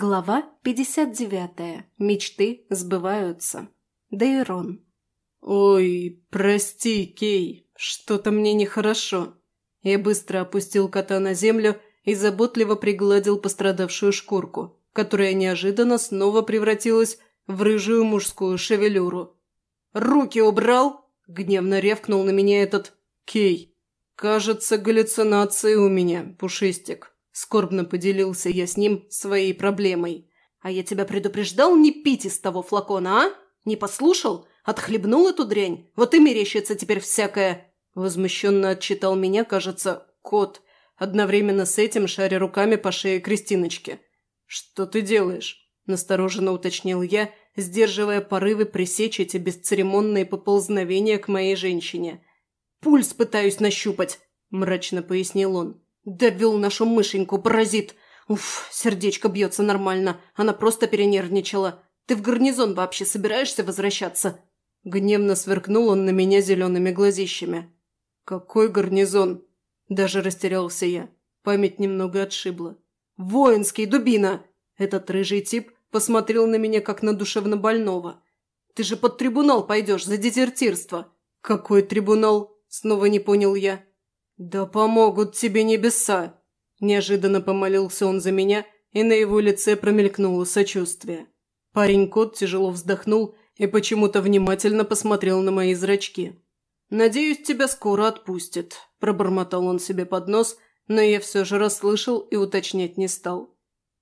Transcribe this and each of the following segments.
Глава 59. Мечты сбываются. Дейрон. «Ой, прости, Кей, что-то мне нехорошо». Я быстро опустил кота на землю и заботливо пригладил пострадавшую шкурку, которая неожиданно снова превратилась в рыжую мужскую шевелюру. «Руки убрал!» – гневно ревкнул на меня этот Кей. «Кажется, галлюцинации у меня, Пушистик». Скорбно поделился я с ним своей проблемой. «А я тебя предупреждал не пить из того флакона, а? Не послушал? Отхлебнул эту дрянь? Вот и мерещится теперь всякое!» Возмущенно отчитал меня, кажется, кот, одновременно с этим шаря руками по шее Кристиночки. «Что ты делаешь?» – настороженно уточнил я, сдерживая порывы пресечь эти бесцеремонные поползновения к моей женщине. «Пульс пытаюсь нащупать», – мрачно пояснил он. «Довел нашу мышеньку, паразит! Уф, сердечко бьется нормально, она просто перенервничала. Ты в гарнизон вообще собираешься возвращаться?» Гневно сверкнул он на меня зелеными глазищами. «Какой гарнизон?» Даже растерялся я. Память немного отшибла. «Воинский, дубина!» Этот рыжий тип посмотрел на меня, как на душевнобольного. «Ты же под трибунал пойдешь за дезертирство!» «Какой трибунал?» Снова не понял я. «Да помогут тебе небеса!» Неожиданно помолился он за меня, и на его лице промелькнуло сочувствие. Парень-кот тяжело вздохнул и почему-то внимательно посмотрел на мои зрачки. «Надеюсь, тебя скоро отпустят», – пробормотал он себе под нос, но я все же расслышал и уточнять не стал.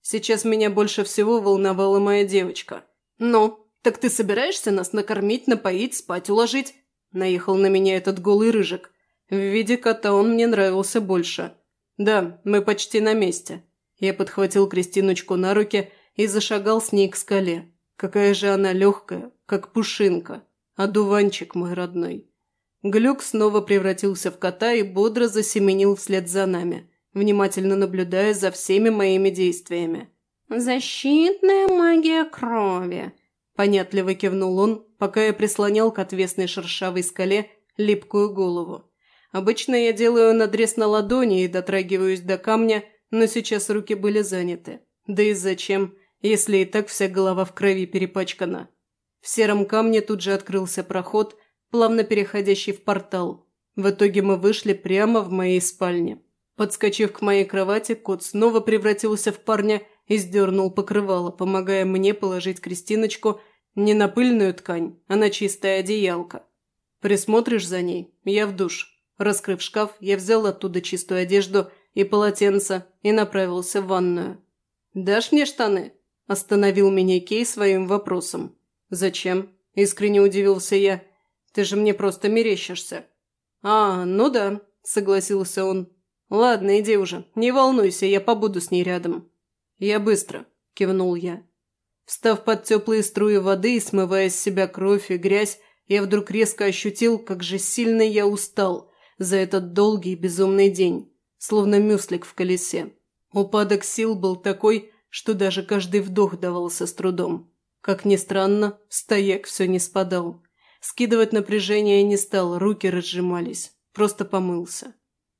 Сейчас меня больше всего волновала моя девочка. «Ну, так ты собираешься нас накормить, напоить, спать уложить?» Наехал на меня этот голый рыжик. В виде кота он мне нравился больше. Да, мы почти на месте. Я подхватил Кристиночку на руки и зашагал с ней к скале. Какая же она легкая, как пушинка. Одуванчик мой родной. Глюк снова превратился в кота и бодро засеменил вслед за нами, внимательно наблюдая за всеми моими действиями. «Защитная магия крови», – понятливо кивнул он, пока я прислонял к отвесной шершавой скале липкую голову. Обычно я делаю надрез на ладони и дотрагиваюсь до камня, но сейчас руки были заняты. Да и зачем, если и так вся голова в крови перепачкана? В сером камне тут же открылся проход, плавно переходящий в портал. В итоге мы вышли прямо в моей спальне. Подскочив к моей кровати, кот снова превратился в парня и сдернул покрывало, помогая мне положить Кристиночку не на пыльную ткань, а на чистое одеялко. Присмотришь за ней, я в душ. Раскрыв шкаф, я взял оттуда чистую одежду и полотенце и направился в ванную. «Дашь мне штаны?» – остановил меня Кей своим вопросом. «Зачем?» – искренне удивился я. «Ты же мне просто мерещишься». «А, ну да», – согласился он. «Ладно, иди уже. Не волнуйся, я побуду с ней рядом». «Я быстро», – кивнул я. Встав под теплые струи воды и смывая с себя кровь и грязь, я вдруг резко ощутил, как же сильно я устал – за этот долгий безумный день, словно мюслик в колесе. Упадок сил был такой, что даже каждый вдох давался с трудом. Как ни странно, стояк все не спадал. Скидывать напряжение не стал, руки разжимались. Просто помылся.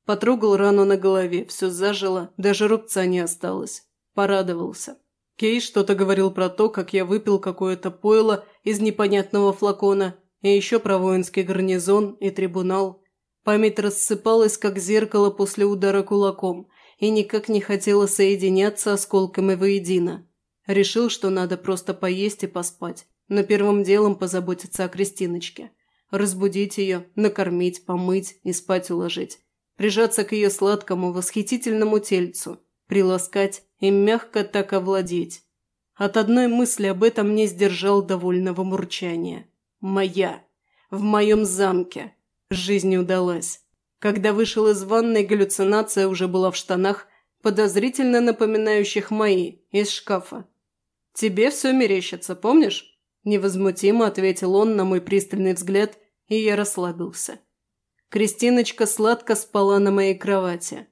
Потрогал рану на голове, все зажило, даже рубца не осталось. Порадовался. Кей что-то говорил про то, как я выпил какое-то пойло из непонятного флакона, и еще про воинский гарнизон и трибунал. Память рассыпалась, как зеркало после удара кулаком, и никак не хотела соединяться осколками воедино. Решил, что надо просто поесть и поспать, но первым делом позаботиться о Кристиночке. Разбудить ее, накормить, помыть и спать уложить. Прижаться к ее сладкому, восхитительному тельцу, приласкать и мягко так овладеть. От одной мысли об этом не сдержал довольного мурчания. «Моя! В моем замке!» Жизнь удалась. Когда вышел из ванной, галлюцинация уже была в штанах, подозрительно напоминающих мои, из шкафа. «Тебе все мерещится, помнишь?» Невозмутимо ответил он на мой пристальный взгляд, и я расслабился. Кристиночка сладко спала на моей кровати.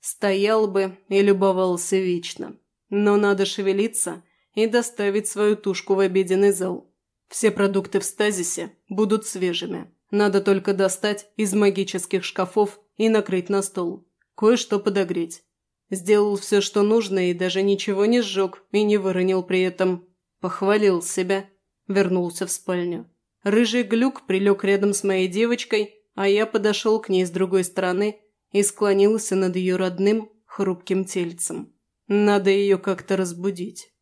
Стоял бы и любовался вечно. Но надо шевелиться и доставить свою тушку в обеденный зал. Все продукты в стазисе будут свежими. Надо только достать из магических шкафов и накрыть на стол. Кое-что подогреть. Сделал все, что нужно, и даже ничего не сжег, и не выронил при этом. Похвалил себя. Вернулся в спальню. Рыжий глюк прилег рядом с моей девочкой, а я подошел к ней с другой стороны и склонился над ее родным, хрупким тельцем. Надо ее как-то разбудить.